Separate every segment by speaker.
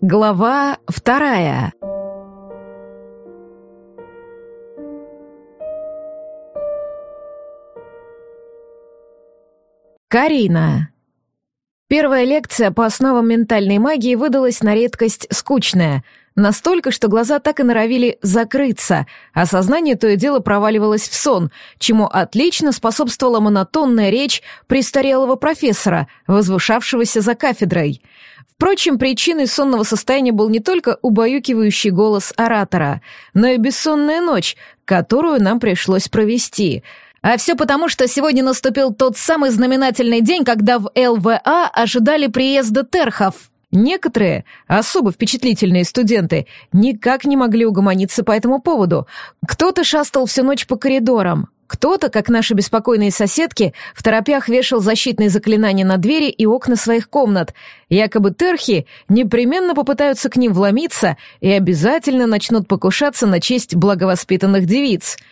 Speaker 1: Глава вторая. Карина. Первая лекция по основам ментальной магии выдалась на редкость скучная, настолько, что глаза так и норовили закрыться, а сознание то и дело проваливалось в сон, чему отлично способствовала монотонная речь престарелого профессора, возвышавшегося за кафедрой. Впрочем, причиной сонного состояния был не только убаюкивающий голос оратора, но и бессонная ночь, которую нам пришлось провести — а все потому, что сегодня наступил тот самый знаменательный день, когда в ЛВА ожидали приезда терхов. Некоторые, особо впечатлительные студенты, никак не могли угомониться по этому поводу. Кто-то шастал всю ночь по коридорам, кто-то, как наши беспокойные соседки, в торопях вешал защитные заклинания на двери и окна своих комнат. Якобы терхи непременно попытаются к ним вломиться и обязательно начнут покушаться на честь благовоспитанных девиц —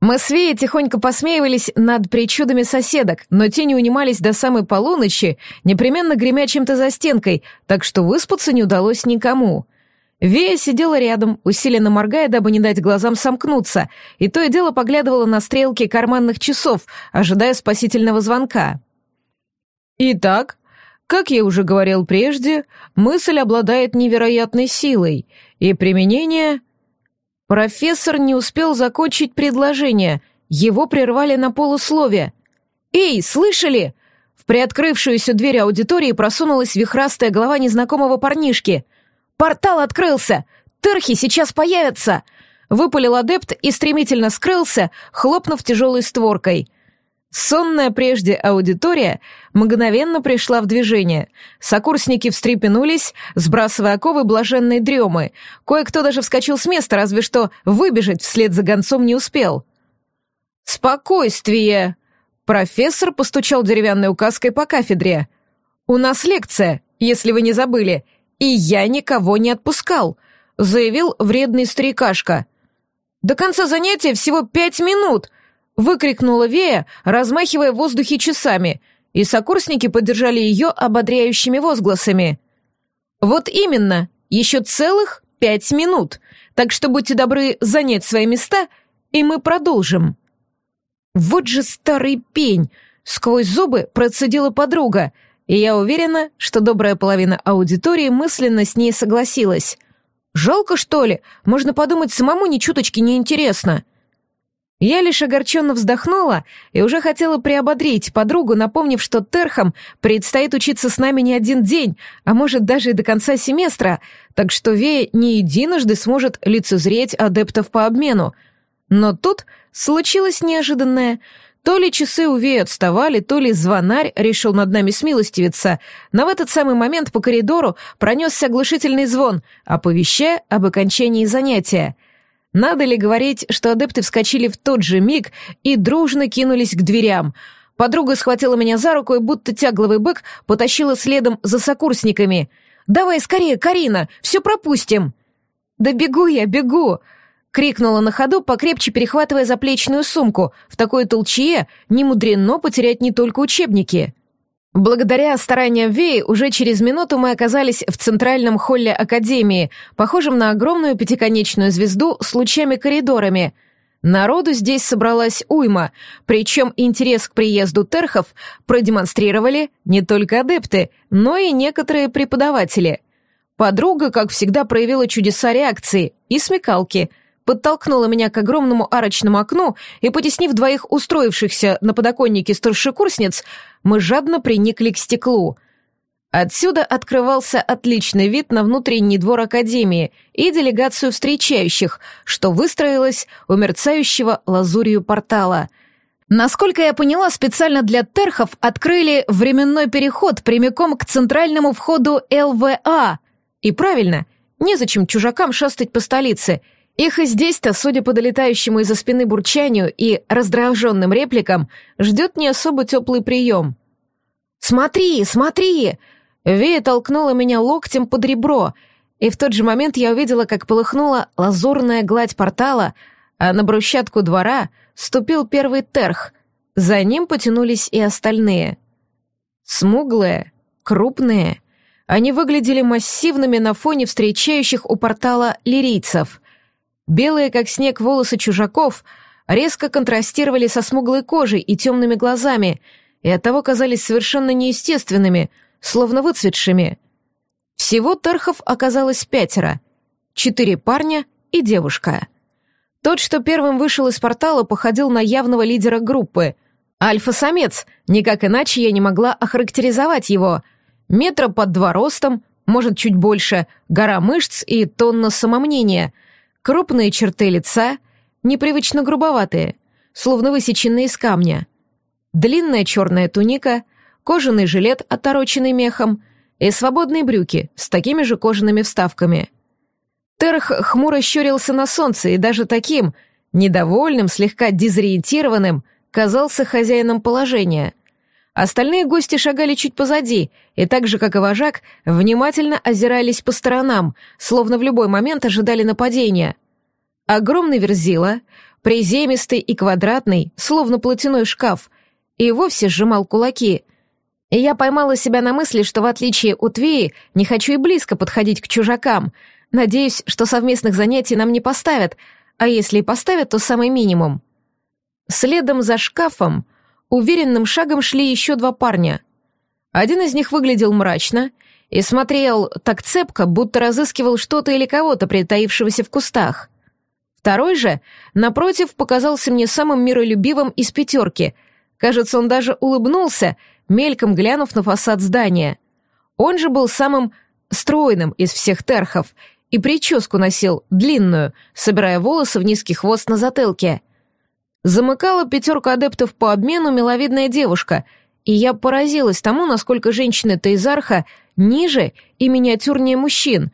Speaker 1: мы с Веей тихонько посмеивались над причудами соседок, но те не унимались до самой полуночи, непременно гремя чем-то за стенкой, так что выспаться не удалось никому. Вея сидела рядом, усиленно моргая, дабы не дать глазам сомкнуться, и то и дело поглядывала на стрелки карманных часов, ожидая спасительного звонка. «Итак, как я уже говорил прежде, мысль обладает невероятной силой, и применение Профессор не успел закончить предложение. Его прервали на полусловие. «Эй, слышали?» В приоткрывшуюся дверь аудитории просунулась вихрастая голова незнакомого парнишки. «Портал открылся! Терхи сейчас появятся!» Выпалил адепт и стремительно скрылся, хлопнув тяжелой створкой — Сонная прежде аудитория мгновенно пришла в движение. Сокурсники встрепенулись, сбрасывая оковы блаженной дремы. Кое-кто даже вскочил с места, разве что выбежать вслед за гонцом не успел. «Спокойствие!» Профессор постучал деревянной указкой по кафедре. «У нас лекция, если вы не забыли, и я никого не отпускал», заявил вредный старикашка. «До конца занятия всего пять минут!» Выкрикнула Вея, размахивая в воздухе часами, и сокурсники поддержали ее ободряющими возгласами. «Вот именно, еще целых пять минут, так что будьте добры занять свои места, и мы продолжим». «Вот же старый пень!» — сквозь зубы процедила подруга, и я уверена, что добрая половина аудитории мысленно с ней согласилась. «Жалко, что ли? Можно подумать, самому ни чуточки не интересно». Я лишь огорченно вздохнула и уже хотела приободрить подругу, напомнив, что Терхам предстоит учиться с нами не один день, а может даже и до конца семестра, так что Вея не единожды сможет лицезреть адептов по обмену. Но тут случилось неожиданное. То ли часы у Веи отставали, то ли звонарь решил над нами смилостивиться, но в этот самый момент по коридору пронесся оглушительный звон, оповещая об окончании занятия — надо ли говорить, что адепты вскочили в тот же миг и дружно кинулись к дверям. Подруга схватила меня за руку и будто тягловый бык потащила следом за сокурсниками. «Давай скорее, Карина, все пропустим!» «Да бегу я, бегу!» — крикнула на ходу, покрепче перехватывая заплечную сумку. В такой толчье не мудрено потерять не только учебники. Благодаря стараниям Веи уже через минуту мы оказались в центральном холле Академии, похожем на огромную пятиконечную звезду с лучами-коридорами. Народу здесь собралась уйма, причем интерес к приезду терхов продемонстрировали не только адепты, но и некоторые преподаватели. Подруга, как всегда, проявила чудеса реакции и смекалки — подтолкнула меня к огромному арочному окну и, потеснив двоих устроившихся на подоконнике старшекурсниц, мы жадно приникли к стеклу. Отсюда открывался отличный вид на внутренний двор Академии и делегацию встречающих, что выстроилось у мерцающего лазурью портала. Насколько я поняла, специально для терхов открыли временной переход прямиком к центральному входу ЛВА. И правильно, незачем чужакам шастать по столице — их и здесь-то, судя по долетающему из-за спины бурчанию и раздраженным репликам, ждет не особо теплый прием. «Смотри, смотри!» Вея толкнула меня локтем под ребро, и в тот же момент я увидела, как полыхнула лазурная гладь портала, а на брусчатку двора ступил первый терх, За ним потянулись и остальные. Смуглые, крупные, они выглядели массивными на фоне встречающих у портала лирийцев. Белые, как снег, волосы чужаков резко контрастировали со смуглой кожей и темными глазами, и оттого казались совершенно неестественными, словно выцветшими. Всего Терхов оказалось пятеро. Четыре парня и девушка. Тот, что первым вышел из портала, походил на явного лидера группы. Альфа-самец, никак иначе я не могла охарактеризовать его. Метра под два ростом, может, чуть больше, гора мышц и тонна самомнения. Крупные черты лица, непривычно грубоватые, словно высеченные из камня. Длинная черная туника, кожаный жилет, отороченный мехом, и свободные брюки с такими же кожаными вставками — Терх хмуро щурился на солнце и даже таким, недовольным, слегка дезориентированным, казался хозяином положения. Остальные гости шагали чуть позади, и так же, как и вожак, внимательно озирались по сторонам, словно в любой момент ожидали нападения. Огромный верзила, приземистый и квадратный, словно платяной шкаф, и вовсе сжимал кулаки. И я поймала себя на мысли, что в отличие от Вии не хочу и близко подходить к чужакам — Надеюсь, что совместных занятий нам не поставят, а если и поставят, то самый минимум. Следом за шкафом уверенным шагом шли еще два парня. Один из них выглядел мрачно и смотрел так цепко, будто разыскивал что-то или кого-то, притаившегося в кустах. Второй же, напротив, показался мне самым миролюбивым из пятерки. Кажется, он даже улыбнулся, мельком глянув на фасад здания. Он же был самым стройным из всех терхов и прическу носил длинную, собирая волосы в низкий хвост на затылке. Замыкала пятерку адептов по обмену миловидная девушка, и я поразилась тому, насколько женщины Тейзарха ниже и миниатюрнее мужчин.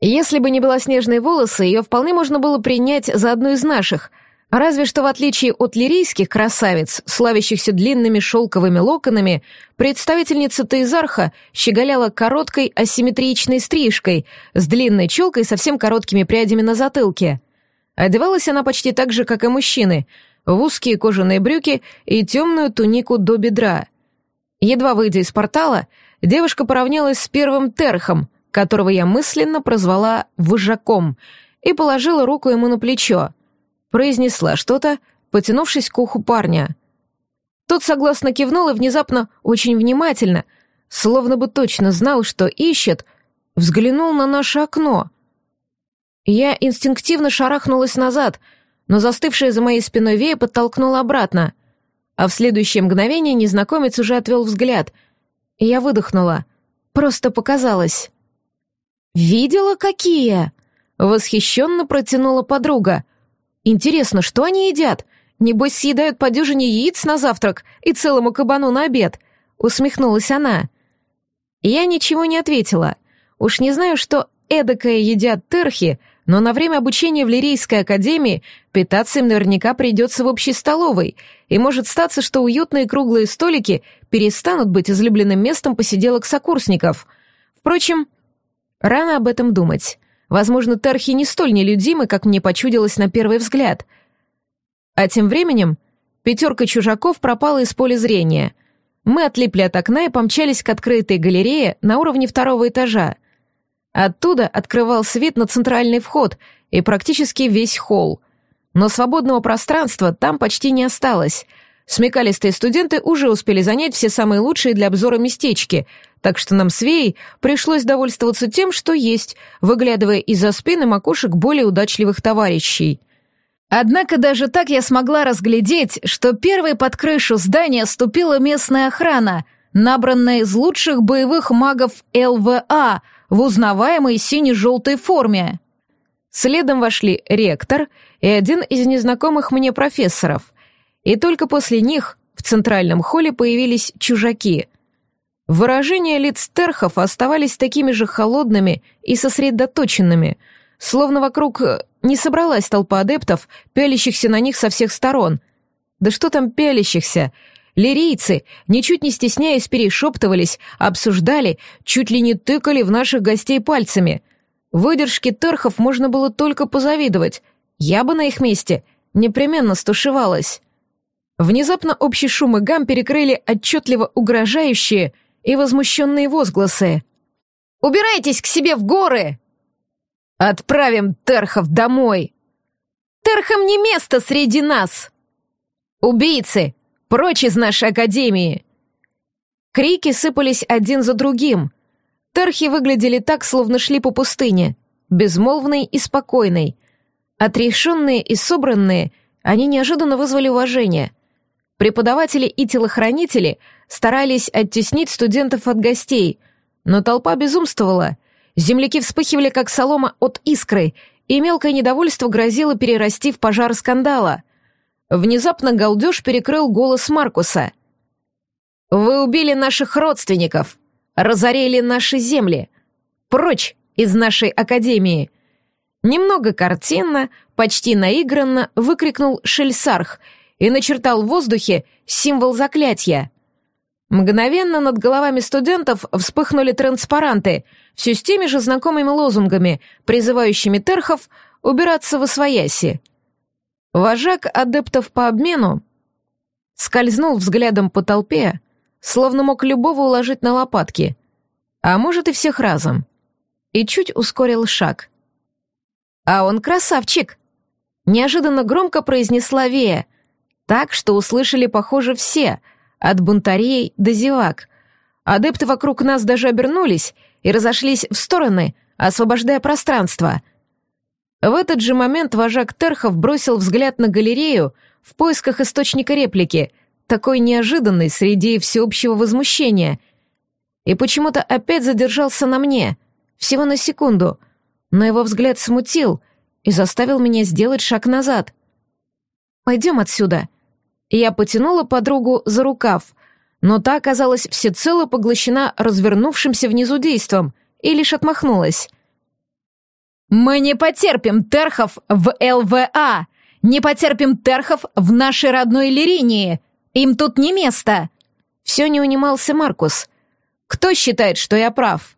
Speaker 1: Если бы не белоснежные волосы, ее вполне можно было принять за одну из наших — Разве что в отличие от лирийских красавиц, славящихся длинными шелковыми локонами, представительница Тейзарха щеголяла короткой асимметричной стрижкой с длинной челкой и совсем короткими прядями на затылке. Одевалась она почти так же, как и мужчины, в узкие кожаные брюки и темную тунику до бедра. Едва выйдя из портала, девушка поравнялась с первым терхом, которого я мысленно прозвала «выжаком», и положила руку ему на плечо — произнесла что-то, потянувшись к уху парня. Тот согласно кивнул и внезапно, очень внимательно, словно бы точно знал, что ищет, взглянул на наше окно. Я инстинктивно шарахнулась назад, но застывшая за моей спиной вея подтолкнула обратно, а в следующее мгновение незнакомец уже отвел взгляд, и я выдохнула. Просто показалось. «Видела, какие?» — восхищенно протянула подруга — Интересно, что они едят? Небось, съедают по дюжине яиц на завтрак и целому кабану на обед?» — усмехнулась она. Я ничего не ответила. Уж не знаю, что эдакое едят терхи, но на время обучения в Лирийской академии питаться им наверняка придется в общей столовой, и может статься, что уютные круглые столики перестанут быть излюбленным местом посиделок сокурсников. Впрочем, рано об этом думать. Возможно, терхи не столь нелюдимы, как мне почудилось на первый взгляд. А тем временем пятерка чужаков пропала из поля зрения. Мы отлипли от окна и помчались к открытой галерее на уровне второго этажа. Оттуда открывался вид на центральный вход и практически весь холл. Но свободного пространства там почти не осталось — Смекалистые студенты уже успели занять все самые лучшие для обзора местечки, так что нам с Веей пришлось довольствоваться тем, что есть, выглядывая из-за спины макушек более удачливых товарищей. Однако даже так я смогла разглядеть, что первой под крышу здания ступила местная охрана, набранная из лучших боевых магов ЛВА в узнаваемой сине-желтой форме. Следом вошли ректор и один из незнакомых мне профессоров — и только после них в центральном холле появились чужаки. Выражения лиц терхов оставались такими же холодными и сосредоточенными, словно вокруг э, не собралась толпа адептов, пялящихся на них со всех сторон. Да что там пялящихся? Лирийцы, ничуть не стесняясь, перешептывались, обсуждали, чуть ли не тыкали в наших гостей пальцами. Выдержки терхов можно было только позавидовать. Я бы на их месте непременно стушевалась. Внезапно общий шум и гам перекрыли отчетливо угрожающие и возмущенные возгласы. «Убирайтесь к себе в горы!» «Отправим Терхов домой!» «Терхам не место среди нас!» «Убийцы! Прочь из нашей академии!» Крики сыпались один за другим. Терхи выглядели так, словно шли по пустыне, безмолвной и спокойной. Отрешенные и собранные, они неожиданно вызвали уважение. Преподаватели и телохранители старались оттеснить студентов от гостей, но толпа безумствовала. Земляки вспыхивали, как солома от искры, и мелкое недовольство грозило перерасти в пожар скандала. Внезапно галдеж перекрыл голос Маркуса. «Вы убили наших родственников, разорили наши земли. Прочь из нашей академии!» Немного картинно, почти наигранно выкрикнул Шельсарх и начертал в воздухе символ заклятия. Мгновенно над головами студентов вспыхнули транспаранты, все с теми же знакомыми лозунгами, призывающими терхов убираться в освояси. Вожак адептов по обмену скользнул взглядом по толпе, словно мог любого уложить на лопатки, а может и всех разом, и чуть ускорил шаг. «А он красавчик!» Неожиданно громко произнесла Вея, так, что услышали, похоже, все, от бунтарей до зевак. Адепты вокруг нас даже обернулись и разошлись в стороны, освобождая пространство. В этот же момент вожак Терхов бросил взгляд на галерею в поисках источника реплики, такой неожиданный среди всеобщего возмущения. И почему-то опять задержался на мне, всего на секунду, но его взгляд смутил и заставил меня сделать шаг назад. «Пойдем отсюда», я потянула подругу за рукав, но та оказалась всецело поглощена развернувшимся внизу действом и лишь отмахнулась. «Мы не потерпим терхов в ЛВА! Не потерпим терхов в нашей родной Лиринии! Им тут не место!» Все не унимался Маркус. «Кто считает, что я прав?»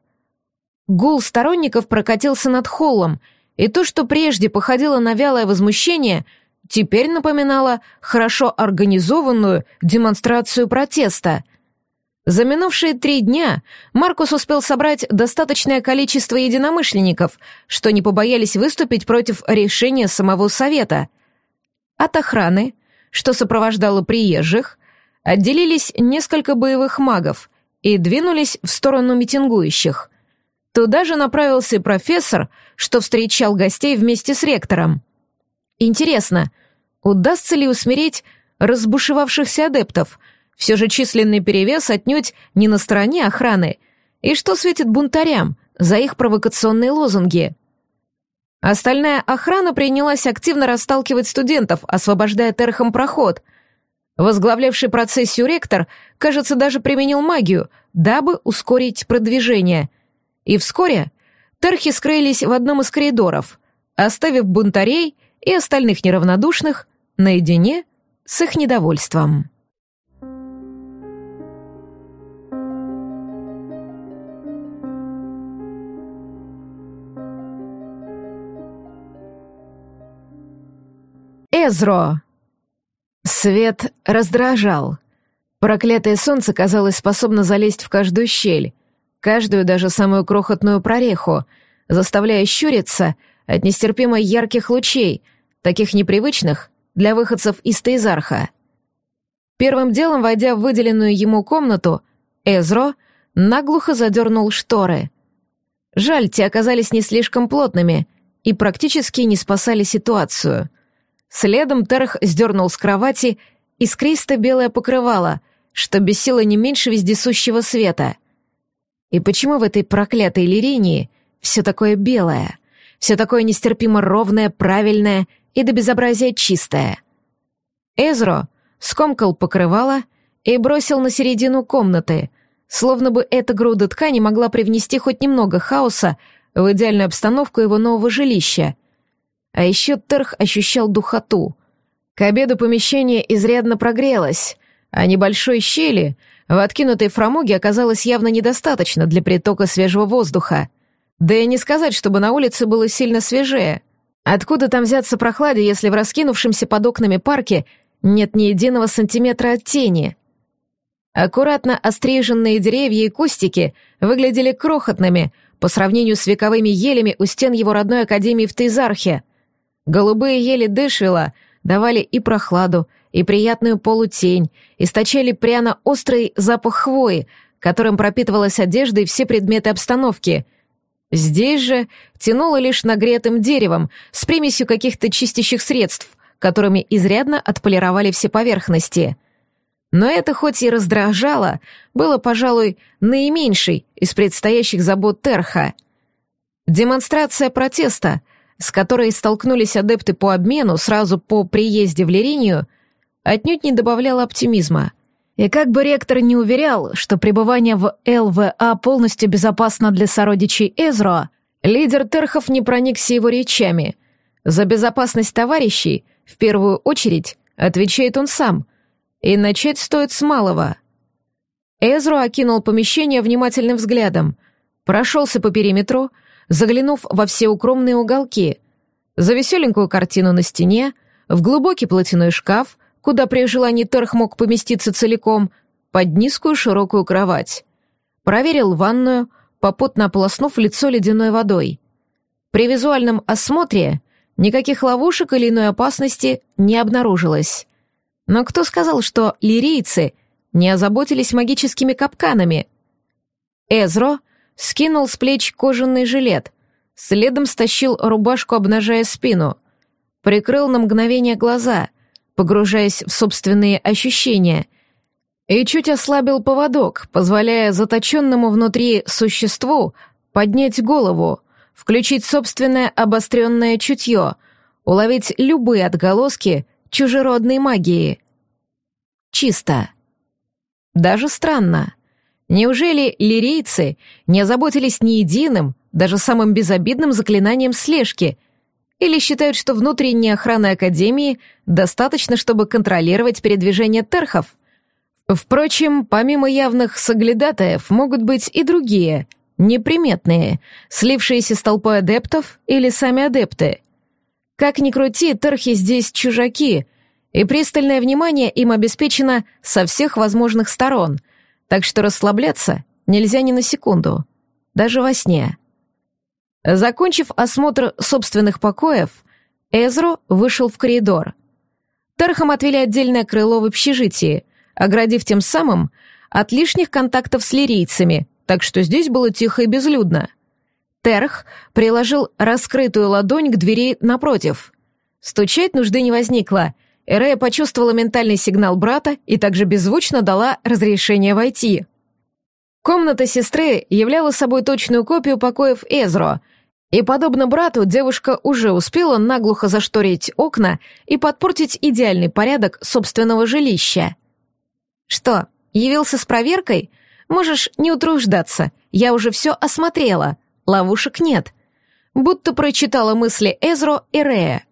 Speaker 1: Гул сторонников прокатился над холлом, и то, что прежде походило на вялое возмущение — теперь напоминала хорошо организованную демонстрацию протеста. За минувшие три дня Маркус успел собрать достаточное количество единомышленников, что не побоялись выступить против решения самого Совета. От охраны, что сопровождало приезжих, отделились несколько боевых магов и двинулись в сторону митингующих. Туда же направился профессор, что встречал гостей вместе с ректором. Интересно, удастся ли усмирить разбушевавшихся адептов? Все же численный перевес отнюдь не на стороне охраны. И что светит бунтарям за их провокационные лозунги? Остальная охрана принялась активно расталкивать студентов, освобождая терхом проход. Возглавлявший процессию ректор, кажется, даже применил магию, дабы ускорить продвижение. И вскоре терхи скрылись в одном из коридоров, оставив бунтарей — и остальных неравнодушных наедине с их недовольством. Эзро. Свет раздражал. Проклятое солнце, казалось, способно залезть в каждую щель, каждую даже самую крохотную прореху, заставляя щуриться от нестерпимо ярких лучей, таких непривычных для выходцев из Тейзарха. Первым делом, войдя в выделенную ему комнату, Эзро наглухо задернул шторы. Жаль, те оказались не слишком плотными и практически не спасали ситуацию. Следом Терх сдернул с кровати искристо-белое покрывало, что бесило не меньше вездесущего света. И почему в этой проклятой лиринии все такое белое? Все такое нестерпимо ровное, правильное и до безобразия чистое. Эзро скомкал покрывало и бросил на середину комнаты, словно бы эта груда ткани могла привнести хоть немного хаоса в идеальную обстановку его нового жилища. А еще Терх ощущал духоту. К обеду помещение изрядно прогрелось, а небольшой щели в откинутой фрамуге оказалось явно недостаточно для притока свежего воздуха. Да и не сказать, чтобы на улице было сильно свежее. Откуда там взяться прохладе, если в раскинувшемся под окнами парке нет ни единого сантиметра от тени. Аккуратно остриженные деревья и кустики выглядели крохотными по сравнению с вековыми елями у стен его родной академии в Тейзархе. Голубые ели Дэшвилла давали и прохладу, и приятную полутень, источали пряно-острый запах хвои, которым пропитывалась одежда и все предметы обстановки. Здесь же тянуло лишь нагретым деревом с примесью каких-то чистящих средств, которыми изрядно отполировали все поверхности. Но это хоть и раздражало, было, пожалуй, наименьшей из предстоящих забот Терха. Демонстрация протеста, с которой столкнулись адепты по обмену сразу по приезде в Лиринию, отнюдь не добавляла оптимизма. И как бы ректор не уверял, что пребывание в ЛВА полностью безопасно для сородичей Эзро, лидер Терхов не проникся его речами. За безопасность товарищей, в первую очередь, отвечает он сам. И начать стоит с малого. Эзро окинул помещение внимательным взглядом, прошелся по периметру, заглянув во все укромные уголки, за веселенькую картину на стене, в глубокий платяной шкаф — куда при желании Терх мог поместиться целиком, под низкую широкую кровать. Проверил ванную, попутно ополоснув лицо ледяной водой. При визуальном осмотре никаких ловушек или иной опасности не обнаружилось. Но кто сказал, что лирийцы не озаботились магическими капканами? Эзро скинул с плеч кожаный жилет, следом стащил рубашку, обнажая спину, прикрыл на мгновение глаза — погружаясь в собственные ощущения, и чуть ослабил поводок, позволяя заточенному внутри существу поднять голову, включить собственное обостренное чутье, уловить любые отголоски чужеродной магии. Чисто. Даже странно. Неужели лирийцы не озаботились ни единым, даже самым безобидным заклинанием слежки — или считают, что внутренней охраны Академии достаточно, чтобы контролировать передвижение терхов? Впрочем, помимо явных соглядатаев, могут быть и другие, неприметные, слившиеся с толпой адептов или сами адепты. Как ни крути, терхи здесь чужаки, и пристальное внимание им обеспечено со всех возможных сторон, так что расслабляться нельзя ни на секунду, даже во сне. Закончив осмотр собственных покоев, Эзро вышел в коридор. Терхам отвели отдельное крыло в общежитии, оградив тем самым от лишних контактов с лирийцами, так что здесь было тихо и безлюдно. Терх приложил раскрытую ладонь к двери напротив. Стучать нужды не возникло. Эрея почувствовала ментальный сигнал брата и также беззвучно дала разрешение войти. Комната сестры являла собой точную копию покоев Эзро — и, подобно брату, девушка уже успела наглухо зашторить окна и подпортить идеальный порядок собственного жилища. «Что, явился с проверкой? Можешь не утруждаться, я уже все осмотрела, ловушек нет». Будто прочитала мысли Эзро и Рея.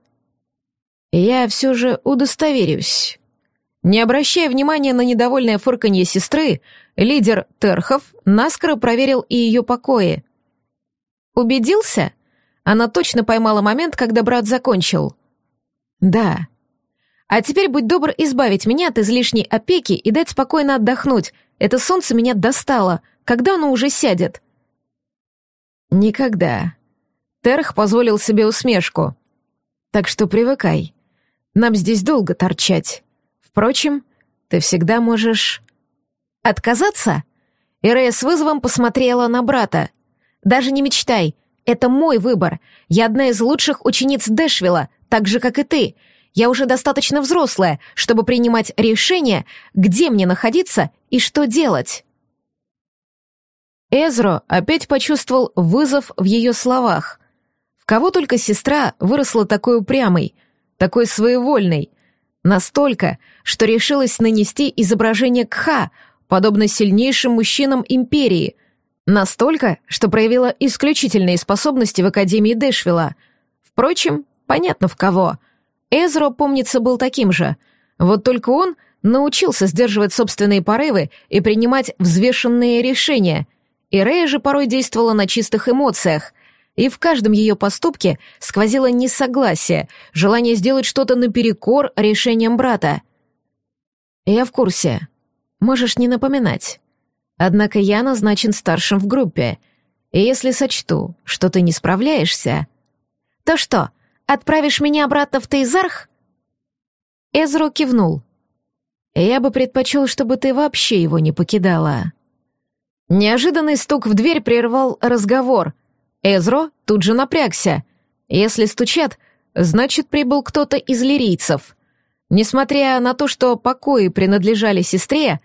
Speaker 1: «Я все же удостоверюсь». Не обращая внимания на недовольное фырканье сестры, лидер Терхов наскоро проверил и ее покои — Убедился? Она точно поймала момент, когда брат закончил. Да. А теперь будь добр избавить меня от излишней опеки и дать спокойно отдохнуть. Это солнце меня достало. Когда оно уже сядет? Никогда. Терх позволил себе усмешку. Так что привыкай. Нам здесь долго торчать. Впрочем, ты всегда можешь... Отказаться? Ирея с вызовом посмотрела на брата. Даже не мечтай. Это мой выбор. Я одна из лучших учениц Дэшвилла, так же, как и ты. Я уже достаточно взрослая, чтобы принимать решение, где мне находиться и что делать. Эзро опять почувствовал вызов в ее словах. В кого только сестра выросла такой упрямой, такой своевольной, настолько, что решилась нанести изображение Кха, подобно сильнейшим мужчинам империи — Настолько, что проявила исключительные способности в Академии Дэшвилла. Впрочем, понятно в кого. Эзро, помнится, был таким же. Вот только он научился сдерживать собственные порывы и принимать взвешенные решения. И Рея же порой действовала на чистых эмоциях. И в каждом ее поступке сквозило несогласие, желание сделать что-то наперекор решениям брата. «Я в курсе. Можешь не напоминать. Однако я назначен старшим в группе, и если сочту, что ты не справляешься...» «То что, отправишь меня обратно в Тейзарх?» Эзро кивнул. «Я бы предпочел, чтобы ты вообще его не покидала». Неожиданный стук в дверь прервал разговор. Эзро тут же напрягся. Если стучат, значит, прибыл кто-то из лирийцев. Несмотря на то, что покои принадлежали сестре,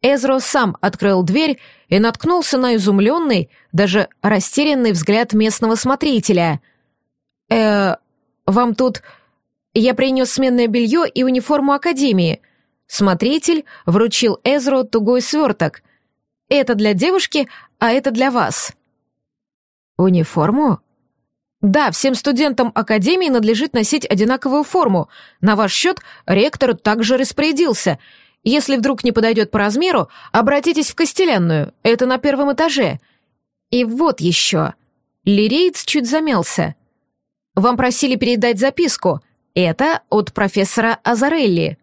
Speaker 1: Эзро сам открыл дверь и наткнулся на изумленный, даже растерянный взгляд местного смотрителя. «Э, вам тут...» Я принес сменное белье и униформу Академии. Смотритель вручил Эзро тугой сверток. Это для девушки, а это для вас. Униформу? Да, всем студентам Академии надлежит носить одинаковую форму. На ваш счет ректор также распорядился. Если вдруг не подойдет по размеру, обратитесь в Костелянную. Это на первом этаже. И вот еще. Лиреец чуть замялся. Вам просили передать записку. Это от профессора Азарелли.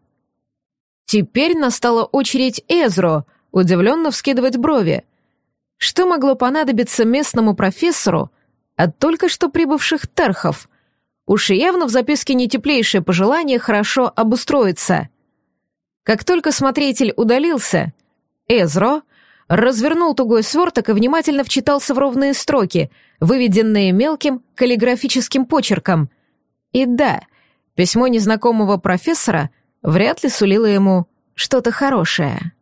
Speaker 1: Теперь настала очередь Эзро удивленно вскидывать брови. Что могло понадобиться местному профессору от только что прибывших терхов? Уж явно в записке не теплейшее пожелание хорошо обустроиться. Как только смотритель удалился, Эзро развернул тугой сверток и внимательно вчитался в ровные строки, выведенные мелким каллиграфическим почерком. И да, Письмо незнакомого профессора вряд ли сулило ему что-то хорошее.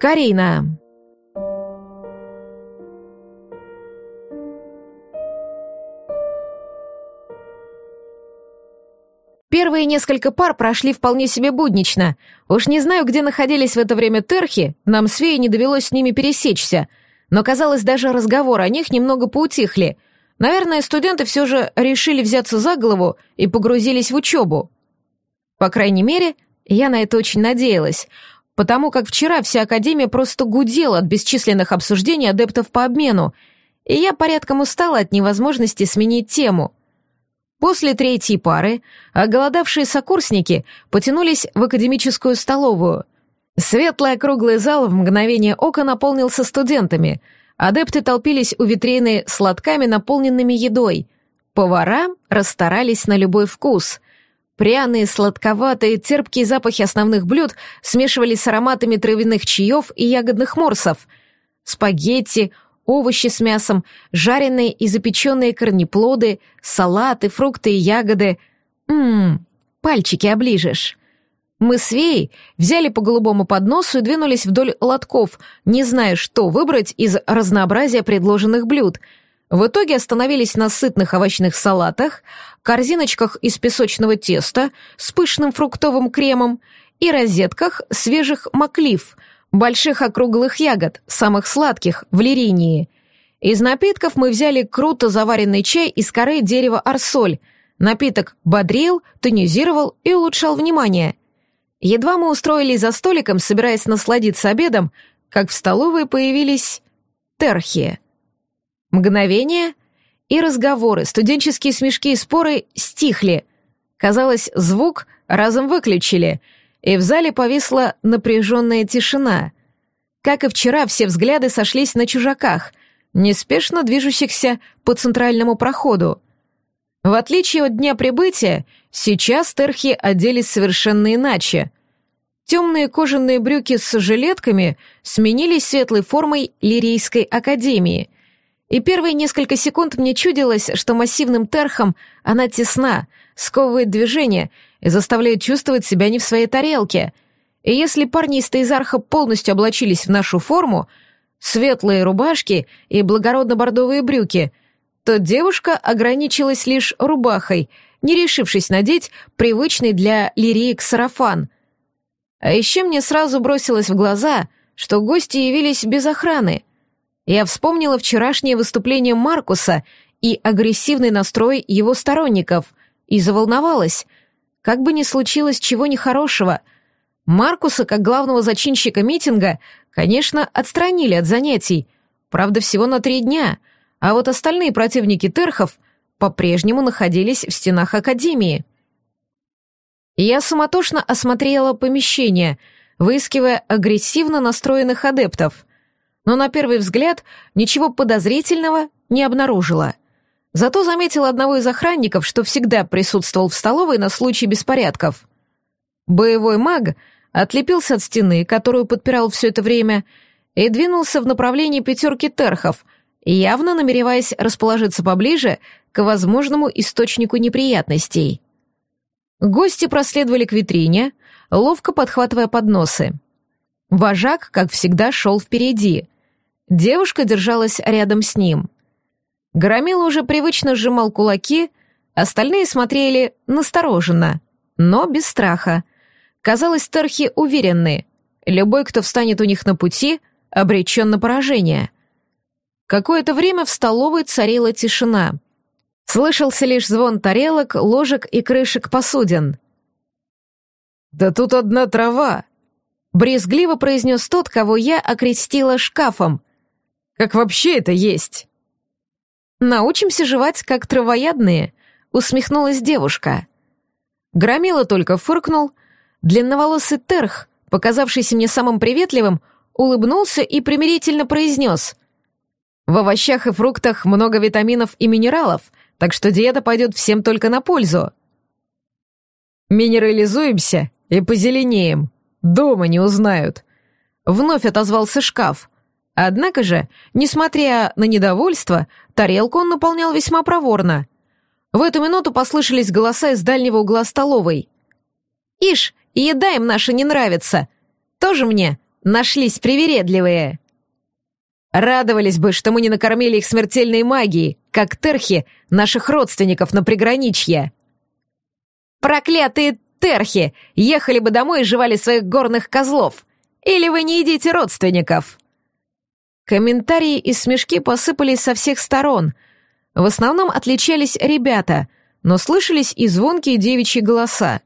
Speaker 1: Карина. Первые несколько пар прошли вполне себе буднично. Уж не знаю, где находились в это время терхи, нам с Веей не довелось с ними пересечься — но, казалось, даже разговор о них немного поутихли. Наверное, студенты все же решили взяться за голову и погрузились в учебу. По крайней мере, я на это очень надеялась, потому как вчера вся Академия просто гудела от бесчисленных обсуждений адептов по обмену, и я порядком устала от невозможности сменить тему. После третьей пары оголодавшие сокурсники потянулись в академическую столовую — Светлый округлый зал в мгновение ока наполнился студентами. Адепты толпились у витрины с лотками, наполненными едой. Повара расстарались на любой вкус. Пряные, сладковатые, терпкие запахи основных блюд смешивались с ароматами травяных чаев и ягодных морсов. Спагетти, овощи с мясом, жареные и запеченные корнеплоды, салаты, фрукты и ягоды. Ммм, пальчики оближешь. Мы с Веей взяли по голубому подносу и двинулись вдоль лотков, не зная, что выбрать из разнообразия предложенных блюд. В итоге остановились на сытных овощных салатах, корзиночках из песочного теста с пышным фруктовым кремом и розетках свежих маклив, больших округлых ягод, самых сладких, в лиринии. Из напитков мы взяли круто заваренный чай из коры дерева арсоль. Напиток бодрил, тонизировал и улучшал внимание — Едва мы устроились за столиком, собираясь насладиться обедом, как в столовой появились терхи. Мгновение, и разговоры, студенческие смешки и споры стихли. Казалось, звук разом выключили, и в зале повисла напряженная тишина. Как и вчера, все взгляды сошлись на чужаках, неспешно движущихся по центральному проходу. В отличие от дня прибытия, сейчас терхи оделись совершенно иначе. Темные кожаные брюки с жилетками сменились светлой формой Лирийской академии. И первые несколько секунд мне чудилось, что массивным терхом она тесна, сковывает движение и заставляет чувствовать себя не в своей тарелке. И если парни из Тейзарха полностью облачились в нашу форму, светлые рубашки и благородно-бордовые брюки — то девушка ограничилась лишь рубахой, не решившись надеть привычный для лириек сарафан. А еще мне сразу бросилось в глаза, что гости явились без охраны. Я вспомнила вчерашнее выступление Маркуса и агрессивный настрой его сторонников и заволновалась. Как бы ни случилось чего нехорошего, Маркуса, как главного зачинщика митинга, конечно, отстранили от занятий, правда, всего на три дня — а вот остальные противники терхов по-прежнему находились в стенах Академии. Я суматошно осмотрела помещение, выискивая агрессивно настроенных адептов, но на первый взгляд ничего подозрительного не обнаружила. Зато заметила одного из охранников, что всегда присутствовал в столовой на случай беспорядков. Боевой маг отлепился от стены, которую подпирал все это время, и двинулся в направлении пятерки терхов, явно намереваясь расположиться поближе к возможному источнику неприятностей. Гости проследовали к витрине, ловко подхватывая подносы. Вожак, как всегда, шел впереди. Девушка держалась рядом с ним. Громила уже привычно сжимал кулаки, остальные смотрели настороженно, но без страха. Казалось, Терхи уверены, любой, кто встанет у них на пути, обречен на поражение. Какое-то время в столовой царила тишина. Слышался лишь звон тарелок, ложек и крышек посудин. «Да тут одна трава!» — брезгливо произнес тот, кого я окрестила шкафом. «Как вообще это есть?» «Научимся жевать, как травоядные», — усмехнулась девушка. Громила только фыркнул. Длинноволосый терх, показавшийся мне самым приветливым, улыбнулся и примирительно произнес. «В овощах и фруктах много витаминов и минералов, так что диета пойдет всем только на пользу. «Минерализуемся и позеленеем. Дома не узнают», — вновь отозвался шкаф. Однако же, несмотря на недовольство, тарелку он наполнял весьма проворно. В эту минуту послышались голоса из дальнего угла столовой. «Ишь, еда им наша не нравится. Тоже мне нашлись привередливые». Радовались бы, что мы не накормили их смертельной магией, как терхи наших родственников на приграничье. Проклятые терхи! Ехали бы домой и жевали своих горных козлов. Или вы не едите родственников? Комментарии и смешки посыпались со всех сторон. В основном отличались ребята, но слышались и звонкие девичьи голоса.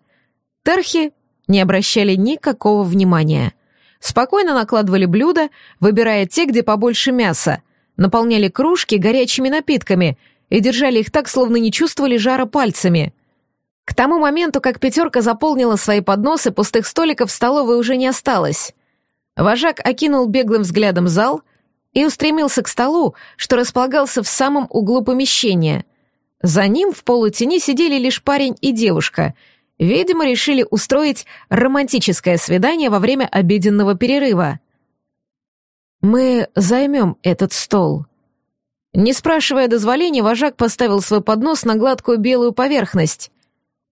Speaker 1: Терхи не обращали никакого внимания спокойно накладывали блюда, выбирая те, где побольше мяса, наполняли кружки горячими напитками и держали их так, словно не чувствовали жара пальцами. К тому моменту, как пятерка заполнила свои подносы, пустых столиков в столовой уже не осталось. Вожак окинул беглым взглядом зал и устремился к столу, что располагался в самом углу помещения. За ним в полутени сидели лишь парень и девушка — Видимо, решили устроить романтическое свидание во время обеденного перерыва. «Мы займем этот стол». Не спрашивая дозволения, вожак поставил свой поднос на гладкую белую поверхность.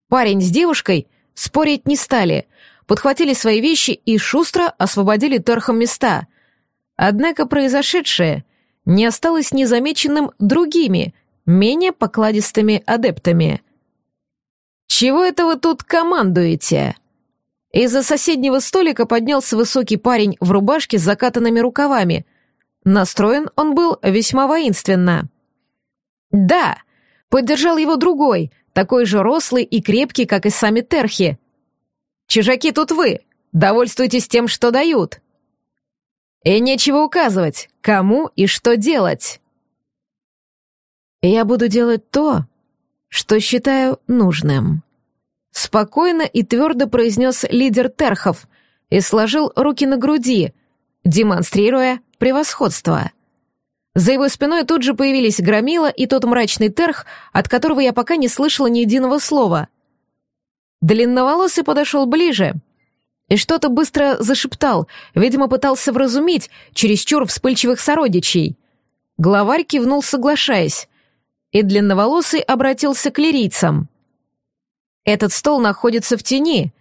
Speaker 1: Парень с девушкой спорить не стали, подхватили свои вещи и шустро освободили торхом места. Однако произошедшее не осталось незамеченным другими, менее покладистыми адептами — «Чего это вы тут командуете?» Из-за соседнего столика поднялся высокий парень в рубашке с закатанными рукавами. Настроен он был весьма воинственно. «Да!» — поддержал его другой, такой же рослый и крепкий, как и сами терхи. «Чужаки тут вы! Довольствуйтесь тем, что дают!» «И нечего указывать, кому и что делать!» «Я буду делать то, что считаю нужным». Спокойно и твердо произнес лидер Терхов и сложил руки на груди, демонстрируя превосходство. За его спиной тут же появились Громила и тот мрачный Терх, от которого я пока не слышала ни единого слова. Длинноволосый подошел ближе и что-то быстро зашептал, видимо, пытался вразумить чересчур вспыльчивых сородичей. Главарь кивнул, соглашаясь и длинноволосый обратился к лирийцам. «Этот стол находится в тени,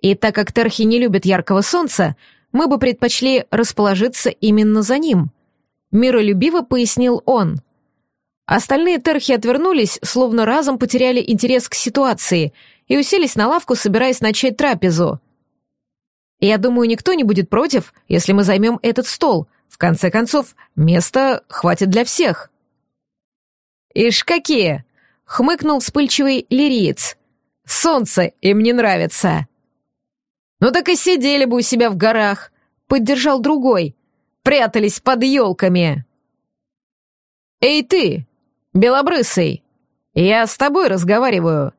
Speaker 1: и так как терхи не любят яркого солнца, мы бы предпочли расположиться именно за ним», — миролюбиво пояснил он. Остальные терхи отвернулись, словно разом потеряли интерес к ситуации и уселись на лавку, собираясь начать трапезу. «Я думаю, никто не будет против, если мы займем этот стол. В конце концов, места хватит для всех». «Ишь какие!» — хмыкнул вспыльчивый лириец. «Солнце им не нравится!» «Ну так и сидели бы у себя в горах!» — поддержал другой. «Прятались под елками!» «Эй ты, белобрысый!» «Я с тобой разговариваю».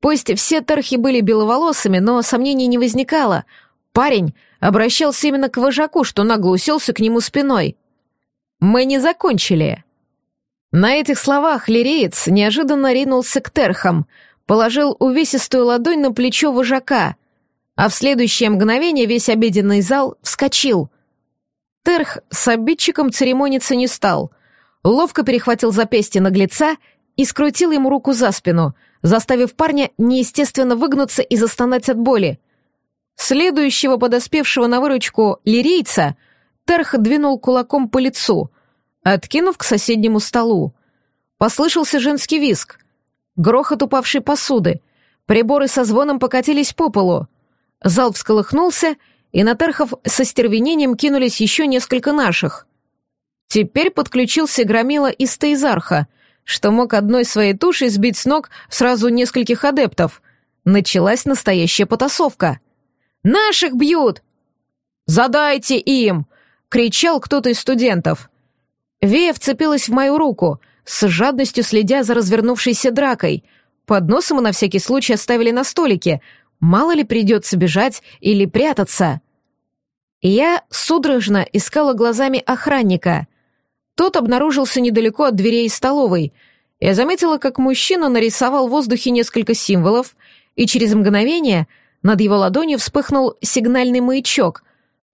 Speaker 1: Пусть все терхи были беловолосыми, но сомнений не возникало. Парень обращался именно к вожаку, что нагло уселся к нему спиной. «Мы не закончили». На этих словах лиреец неожиданно ринулся к терхам, положил увесистую ладонь на плечо вожака, а в следующее мгновение весь обеденный зал вскочил. Терх с обидчиком церемониться не стал, ловко перехватил запястье наглеца и скрутил ему руку за спину — заставив парня неестественно выгнуться и застонать от боли. Следующего подоспевшего на выручку лирийца Терх двинул кулаком по лицу, откинув к соседнему столу. Послышался женский виск, грохот упавшей посуды, приборы со звоном покатились по полу. Зал всколыхнулся, и на Терхов со стервенением кинулись еще несколько наших. Теперь подключился громила из Тейзарха — что мог одной своей тушей сбить с ног сразу нескольких адептов. Началась настоящая потасовка. «Наших бьют!» «Задайте им!» — кричал кто-то из студентов. Вея вцепилась в мою руку, с жадностью следя за развернувшейся дракой. Подносы мы на всякий случай оставили на столике. Мало ли придется бежать или прятаться. Я судорожно искала глазами охранника. Тот обнаружился недалеко от дверей столовой. Я заметила, как мужчина нарисовал в воздухе несколько символов, и через мгновение над его ладонью вспыхнул сигнальный маячок,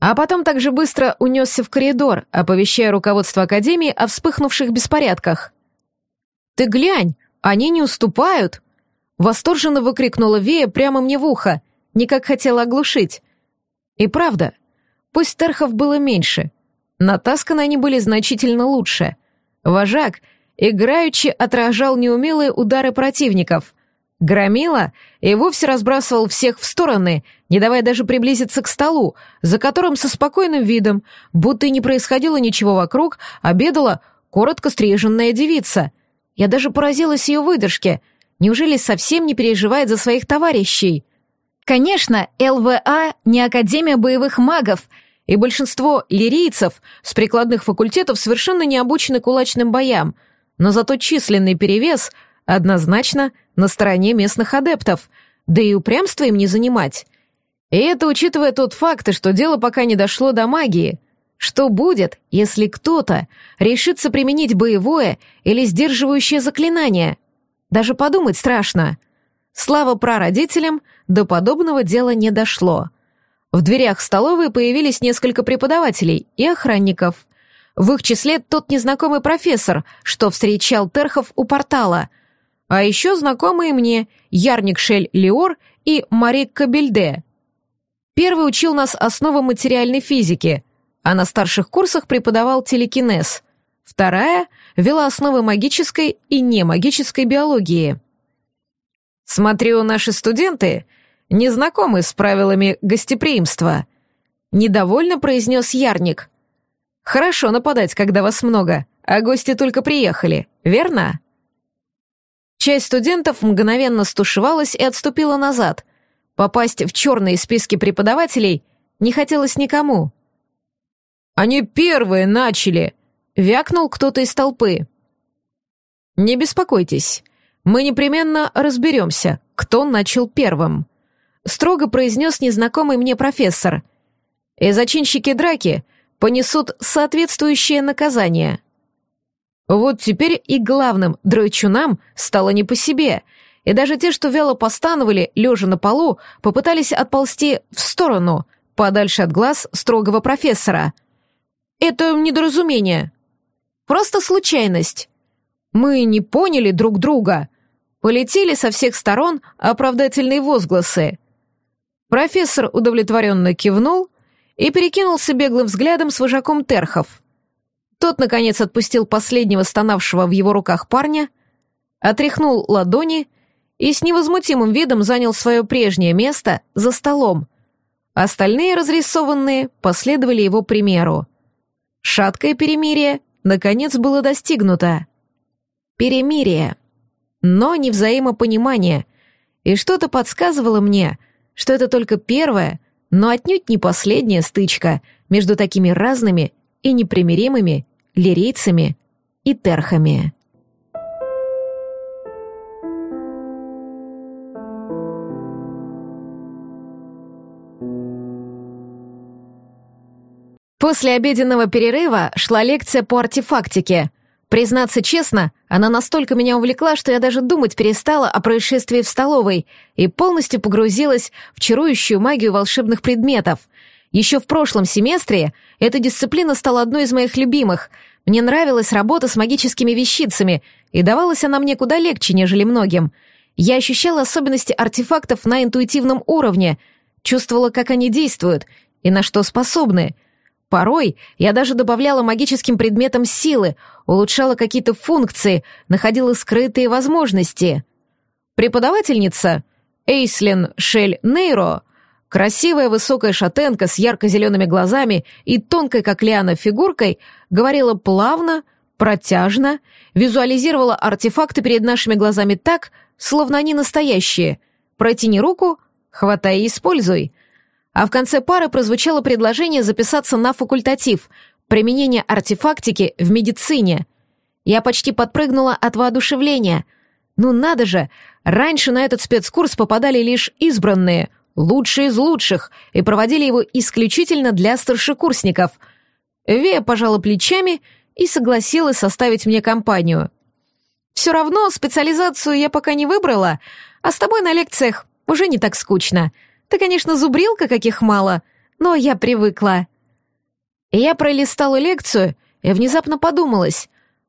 Speaker 1: а потом также быстро унесся в коридор, оповещая руководство Академии о вспыхнувших беспорядках. «Ты глянь, они не уступают!» Восторженно выкрикнула Вея прямо мне в ухо, никак хотела оглушить. И правда, пусть терхов было меньше — Натасканы они были значительно лучше. Вожак играючи отражал неумелые удары противников. Громила и вовсе разбрасывал всех в стороны, не давая даже приблизиться к столу, за которым со спокойным видом, будто и не происходило ничего вокруг, обедала коротко стриженная девица. Я даже поразилась ее выдержке. Неужели совсем не переживает за своих товарищей? Конечно, ЛВА не Академия боевых магов — и большинство лирийцев с прикладных факультетов совершенно не обучены кулачным боям, но зато численный перевес однозначно на стороне местных адептов, да и упрямство им не занимать. И это учитывая тот факт, что дело пока не дошло до магии. Что будет, если кто-то решится применить боевое или сдерживающее заклинание? Даже подумать страшно. Слава прародителям, до подобного дела не дошло — в дверях столовой появились несколько преподавателей и охранников. В их числе тот незнакомый профессор, что встречал Терхов у портала. А еще знакомые мне Ярник Шель Леор и Марик Кабельде. Первый учил нас основам материальной физики, а на старших курсах преподавал телекинез. Вторая вела основы магической и немагической биологии. «Смотрю, наши студенты не знакомы с правилами гостеприимства», — недовольно произнес Ярник. «Хорошо нападать, когда вас много, а гости только приехали, верно?» Часть студентов мгновенно стушевалась и отступила назад. Попасть в черные списки преподавателей не хотелось никому. «Они первые начали!» — вякнул кто-то из толпы. «Не беспокойтесь, мы непременно разберемся, кто начал первым», строго произнес незнакомый мне профессор. И зачинщики драки понесут соответствующее наказание. Вот теперь и главным дройчунам стало не по себе, и даже те, что вяло постановали, лежа на полу, попытались отползти в сторону, подальше от глаз строгого профессора. Это недоразумение. Просто случайность. Мы не поняли друг друга. Полетели со всех сторон оправдательные возгласы. Профессор удовлетворенно кивнул и перекинулся беглым взглядом с вожаком Терхов. Тот, наконец, отпустил последнего стонавшего в его руках парня, отряхнул ладони и с невозмутимым видом занял свое прежнее место за столом. Остальные разрисованные последовали его примеру. Шаткое перемирие, наконец, было достигнуто. Перемирие. Но не взаимопонимание. И что-то подсказывало мне, что это только первая, но отнюдь не последняя стычка между такими разными и непримиримыми лирийцами и терхами. После обеденного перерыва шла лекция по артефактике. Признаться честно, она настолько меня увлекла, что я даже думать перестала о происшествии в столовой и полностью погрузилась в чарующую магию волшебных предметов — еще в прошлом семестре эта дисциплина стала одной из моих любимых. Мне нравилась работа с магическими вещицами, и давалась она мне куда легче, нежели многим. Я ощущала особенности артефактов на интуитивном уровне, чувствовала, как они действуют и на что способны — Порой я даже добавляла магическим предметам силы, улучшала какие-то функции, находила скрытые возможности. Преподавательница Эйслин Шель Нейро, красивая высокая шатенка с ярко-зелеными глазами и тонкой, как лиана, фигуркой, говорила плавно, протяжно, визуализировала артефакты перед нашими глазами так, словно они настоящие. Протяни руку, хватай и используй — а в конце пары прозвучало предложение записаться на факультатив «Применение артефактики в медицине». Я почти подпрыгнула от воодушевления. Ну надо же, раньше на этот спецкурс попадали лишь избранные, лучшие из лучших, и проводили его исключительно для старшекурсников. Вея пожала плечами и согласилась составить мне компанию. «Все равно специализацию я пока не выбрала, а с тобой на лекциях уже не так скучно», ты, конечно, зубрилка, каких мало, но я привыкла. Я пролистала лекцию и внезапно подумалась,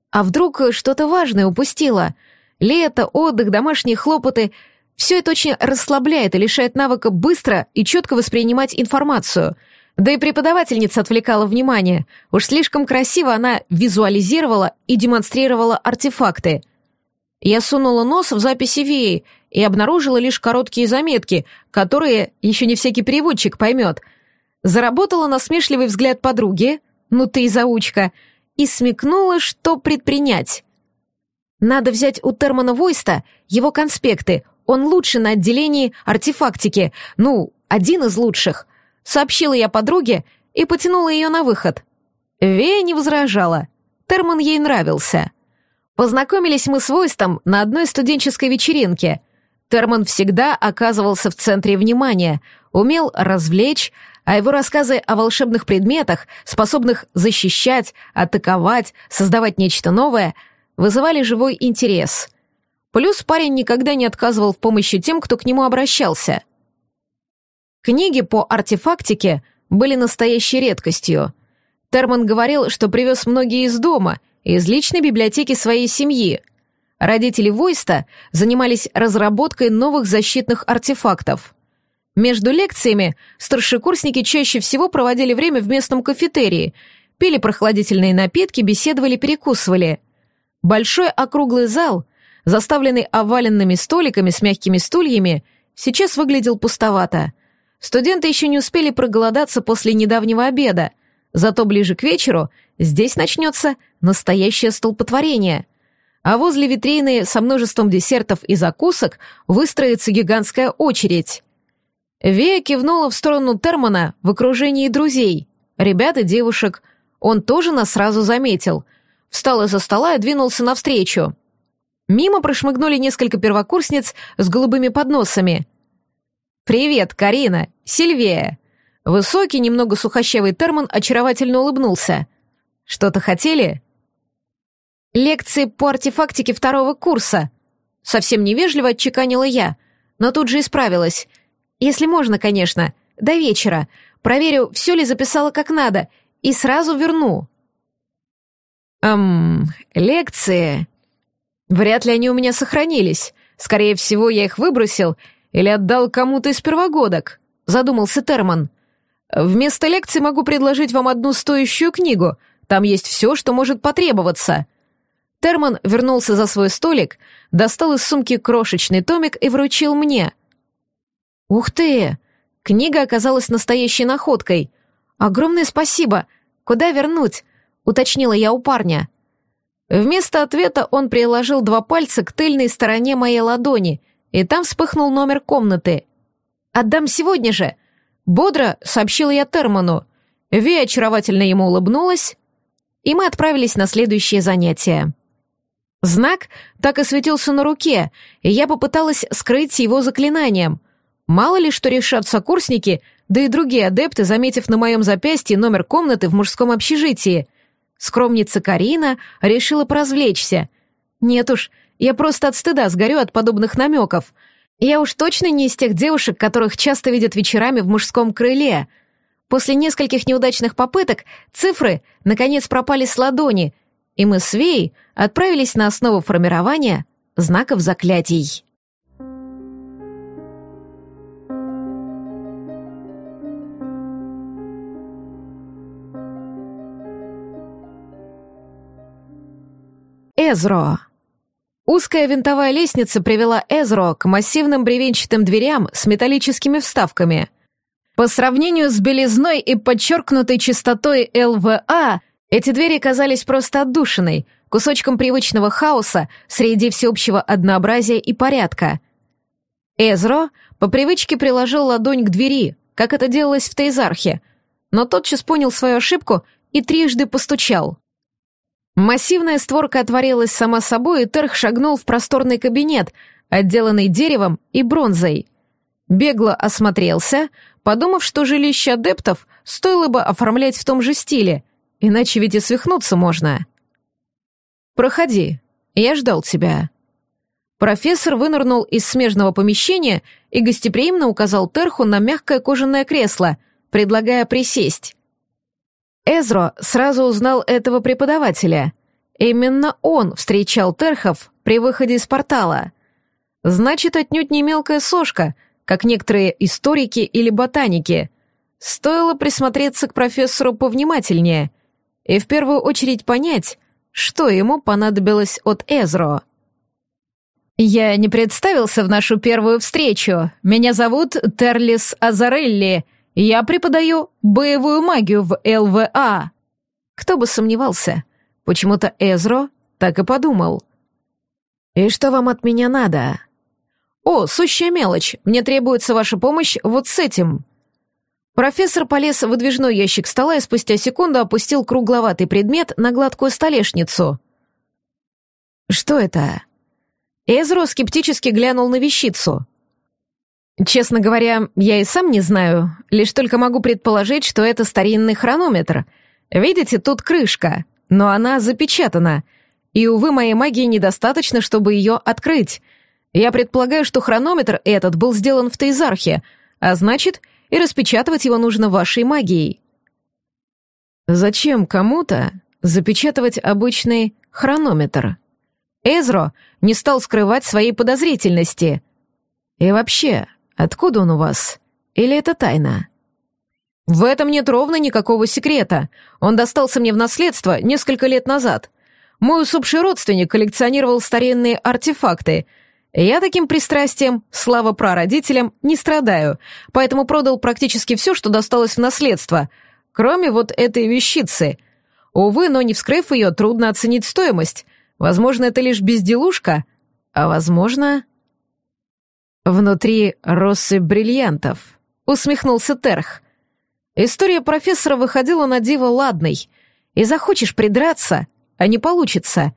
Speaker 1: а вдруг что-то важное упустила? Лето, отдых, домашние хлопоты — все это очень расслабляет и лишает навыка быстро и четко воспринимать информацию. Да и преподавательница отвлекала внимание. Уж слишком красиво она визуализировала и демонстрировала артефакты. Я сунула нос в записи Веи и обнаружила лишь короткие заметки, которые еще не всякий переводчик поймет. Заработала насмешливый взгляд подруги, ну ты и заучка, и смекнула, что предпринять. Надо взять у Термана Войста его конспекты, он лучше на отделении артефактики, ну, один из лучших. Сообщила я подруге и потянула ее на выход. Вея не возражала. Терман ей нравился. Познакомились мы с Войстом на одной студенческой вечеринке. Терман всегда оказывался в центре внимания, умел развлечь, а его рассказы о волшебных предметах, способных защищать, атаковать, создавать нечто новое, вызывали живой интерес. Плюс парень никогда не отказывал в помощи тем, кто к нему обращался. Книги по артефактике были настоящей редкостью. Терман говорил, что привез многие из дома, из личной библиотеки своей семьи, Родители Войста занимались разработкой новых защитных артефактов. Между лекциями старшекурсники чаще всего проводили время в местном кафетерии, пили прохладительные напитки, беседовали, перекусывали. Большой округлый зал, заставленный оваленными столиками с мягкими стульями, сейчас выглядел пустовато. Студенты еще не успели проголодаться после недавнего обеда, зато ближе к вечеру здесь начнется настоящее столпотворение — а возле витрины со множеством десертов и закусок выстроится гигантская очередь. Вея кивнула в сторону Термана в окружении друзей, ребят и девушек. Он тоже нас сразу заметил. Встал из-за стола и двинулся навстречу. Мимо прошмыгнули несколько первокурсниц с голубыми подносами. «Привет, Карина! Сильвия!» Высокий, немного сухощавый Терман очаровательно улыбнулся. «Что-то хотели?» Лекции по артефактике второго курса. Совсем невежливо отчеканила я, но тут же исправилась. Если можно, конечно, до вечера. Проверю, все ли записала как надо, и сразу верну. Эм, лекции. Вряд ли они у меня сохранились. Скорее всего, я их выбросил или отдал кому-то из первогодок, задумался Терман. Вместо лекции могу предложить вам одну стоящую книгу. Там есть все, что может потребоваться. Терман вернулся за свой столик, достал из сумки крошечный томик и вручил мне. «Ух ты! Книга оказалась настоящей находкой. Огромное спасибо! Куда вернуть?» — уточнила я у парня. Вместо ответа он приложил два пальца к тыльной стороне моей ладони, и там вспыхнул номер комнаты. «Отдам сегодня же!» — бодро сообщила я Терману. Ви очаровательно ему улыбнулась, и мы отправились на следующее занятие. Знак так и светился на руке, и я попыталась скрыть его заклинанием. Мало ли что решат сокурсники, да и другие адепты, заметив на моем запястье номер комнаты в мужском общежитии. Скромница Карина решила поразвлечься. Нет уж, я просто от стыда сгорю от подобных намеков. Я уж точно не из тех девушек, которых часто видят вечерами в мужском крыле. После нескольких неудачных попыток цифры, наконец, пропали с ладони, и мы с Веей отправились на основу формирования знаков заклятий. Эзро. Узкая винтовая лестница привела Эзро к массивным бревенчатым дверям с металлическими вставками. По сравнению с белизной и подчеркнутой чистотой ЛВА, эти двери казались просто отдушиной, кусочком привычного хаоса среди всеобщего однообразия и порядка. Эзро по привычке приложил ладонь к двери, как это делалось в Тейзархе, но тотчас понял свою ошибку и трижды постучал. Массивная створка отворилась сама собой, и Терх шагнул в просторный кабинет, отделанный деревом и бронзой. Бегло осмотрелся, подумав, что жилище адептов стоило бы оформлять в том же стиле, иначе ведь и свихнуться можно. «Проходи, я ждал тебя». Профессор вынырнул из смежного помещения и гостеприимно указал Терху на мягкое кожаное кресло, предлагая присесть. Эзро сразу узнал этого преподавателя. Именно он встречал Терхов при выходе из портала. Значит, отнюдь не мелкая сошка, как некоторые историки или ботаники. Стоило присмотреться к профессору повнимательнее и в первую очередь понять, что ему понадобилось от Эзро. «Я не представился в нашу первую встречу. Меня зовут Терлис Азарелли», я преподаю боевую магию в ЛВА. Кто бы сомневался. Почему-то Эзро так и подумал. И что вам от меня надо? О, сущая мелочь. Мне требуется ваша помощь вот с этим. Профессор полез в выдвижной ящик стола и спустя секунду опустил кругловатый предмет на гладкую столешницу. Что это? Эзро скептически глянул на вещицу. Честно говоря, я и сам не знаю, лишь только могу предположить, что это старинный хронометр. Видите, тут крышка, но она запечатана, и, увы, моей магии недостаточно, чтобы ее открыть. Я предполагаю, что хронометр этот был сделан в Тейзархе, а значит, и распечатывать его нужно вашей магией. Зачем кому-то запечатывать обычный хронометр? Эзро не стал скрывать своей подозрительности. И вообще, Откуда он у вас? Или это тайна?» «В этом нет ровно никакого секрета. Он достался мне в наследство несколько лет назад. Мой усопший родственник коллекционировал старинные артефакты. Я таким пристрастием, слава прародителям, не страдаю, поэтому продал практически все, что досталось в наследство, кроме вот этой вещицы. Увы, но не вскрыв ее, трудно оценить стоимость. Возможно, это лишь безделушка, а возможно... «Внутри россы бриллиантов», — усмехнулся Терх. История профессора выходила на диво ладной. И захочешь придраться, а не получится.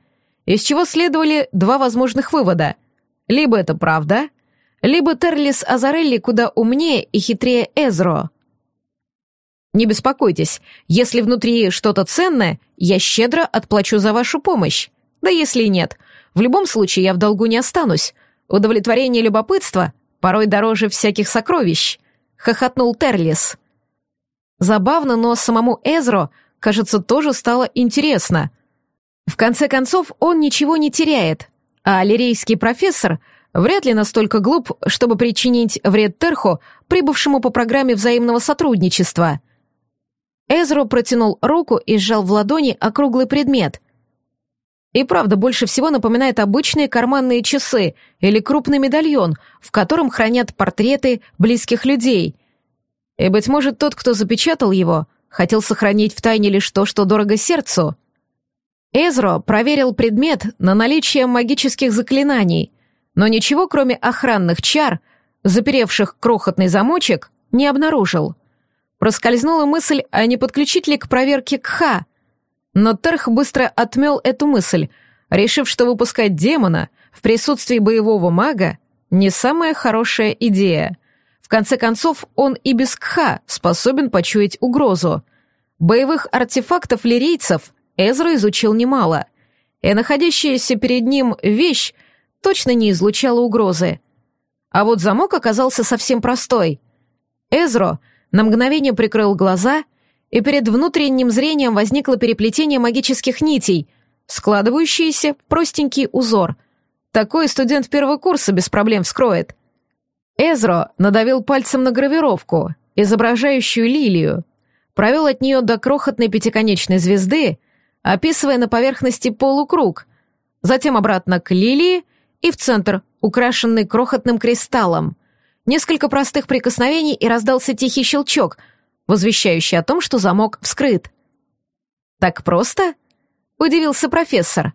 Speaker 1: Из чего следовали два возможных вывода. Либо это правда, либо Терлис Азарелли куда умнее и хитрее Эзро. Не беспокойтесь, если внутри что-то ценное, я щедро отплачу за вашу помощь. Да если и нет, в любом случае я в долгу не останусь. Удовлетворение любопытства порой дороже всяких сокровищ», — хохотнул Терлис. Забавно, но самому Эзро, кажется, тоже стало интересно. В конце концов, он ничего не теряет, а аллерейский профессор вряд ли настолько глуп, чтобы причинить вред Терху, прибывшему по программе взаимного сотрудничества. Эзро протянул руку и сжал в ладони округлый предмет — и правда, больше всего напоминает обычные карманные часы или крупный медальон, в котором хранят портреты близких людей. И, быть может, тот, кто запечатал его, хотел сохранить в тайне лишь то, что дорого сердцу. Эзро проверил предмет на наличие магических заклинаний, но ничего, кроме охранных чар, заперевших крохотный замочек, не обнаружил. Проскользнула мысль, а не подключить ли к проверке КХА — но Терх быстро отмел эту мысль, решив, что выпускать демона в присутствии боевого мага не самая хорошая идея. В конце концов, он и без Кха способен почуять угрозу. Боевых артефактов лирийцев Эзра изучил немало, и находящаяся перед ним вещь точно не излучала угрозы. А вот замок оказался совсем простой. Эзро на мгновение прикрыл глаза, и перед внутренним зрением возникло переплетение магических нитей, складывающиеся в простенький узор. Такой студент первого курса без проблем вскроет. Эзро надавил пальцем на гравировку, изображающую лилию, провел от нее до крохотной пятиконечной звезды, описывая на поверхности полукруг, затем обратно к лилии и в центр, украшенный крохотным кристаллом. Несколько простых прикосновений, и раздался тихий щелчок, возвещающий о том, что замок вскрыт. «Так просто?» — удивился профессор.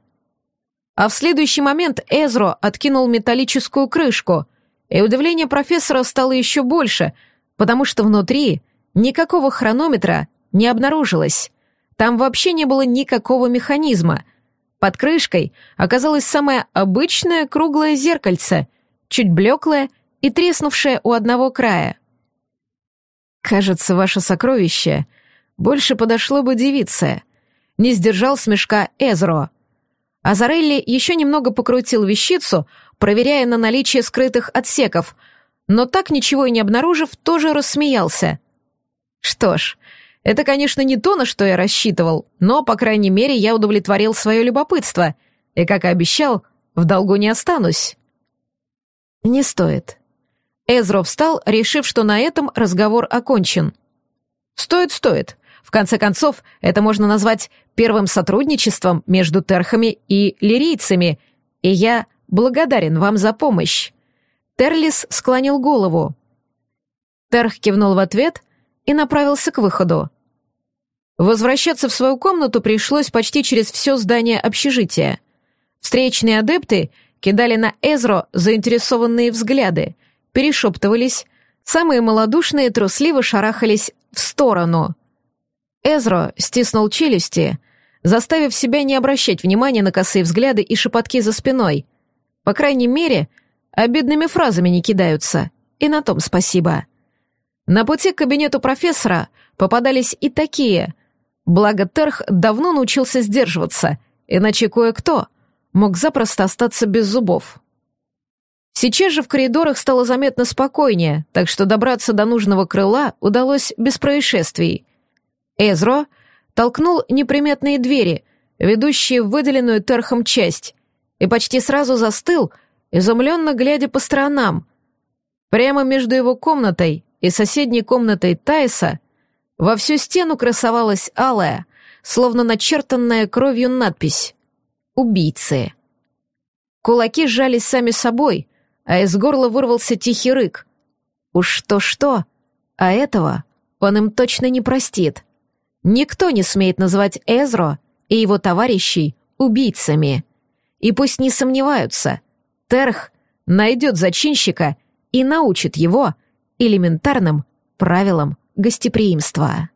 Speaker 1: А в следующий момент Эзро откинул металлическую крышку, и удивление профессора стало еще больше, потому что внутри никакого хронометра не обнаружилось. Там вообще не было никакого механизма — под крышкой оказалось самое обычное круглое зеркальце, чуть блеклое и треснувшее у одного края. «Кажется, ваше сокровище больше подошло бы девице», — не сдержал смешка Эзро. Азарелли еще немного покрутил вещицу, проверяя на наличие скрытых отсеков, но так ничего и не обнаружив, тоже рассмеялся. «Что ж, это, конечно, не то, на что я рассчитывал, но, по крайней мере, я удовлетворил свое любопытство, и, как и обещал, в долгу не останусь. Не стоит. Эзро встал, решив, что на этом разговор окончен. Стоит, стоит. В конце концов, это можно назвать первым сотрудничеством между терхами и лирийцами, и я благодарен вам за помощь. Терлис склонил голову. Терх кивнул в ответ, и направился к выходу. Возвращаться в свою комнату пришлось почти через все здание общежития. Встречные адепты кидали на Эзро заинтересованные взгляды, перешептывались, самые малодушные трусливо шарахались в сторону. Эзро стиснул челюсти, заставив себя не обращать внимания на косые взгляды и шепотки за спиной. По крайней мере, обидными фразами не кидаются, и на том спасибо. На пути к кабинету профессора попадались и такие. Благо Терх давно научился сдерживаться, иначе кое-кто мог запросто остаться без зубов. Сейчас же в коридорах стало заметно спокойнее, так что добраться до нужного крыла удалось без происшествий. Эзро толкнул неприметные двери, ведущие в выделенную Терхом часть, и почти сразу застыл, изумленно глядя по сторонам. Прямо между его комнатой и соседней комнатой Тайса во всю стену красовалась алая, словно начертанная кровью надпись «Убийцы». Кулаки сжались сами собой, а из горла вырвался тихий рык. Уж что-что, а этого он им точно не простит. Никто не смеет называть Эзро и его товарищей убийцами. И пусть не сомневаются, Терх найдет зачинщика и научит его — элементарным правилам гостеприимства.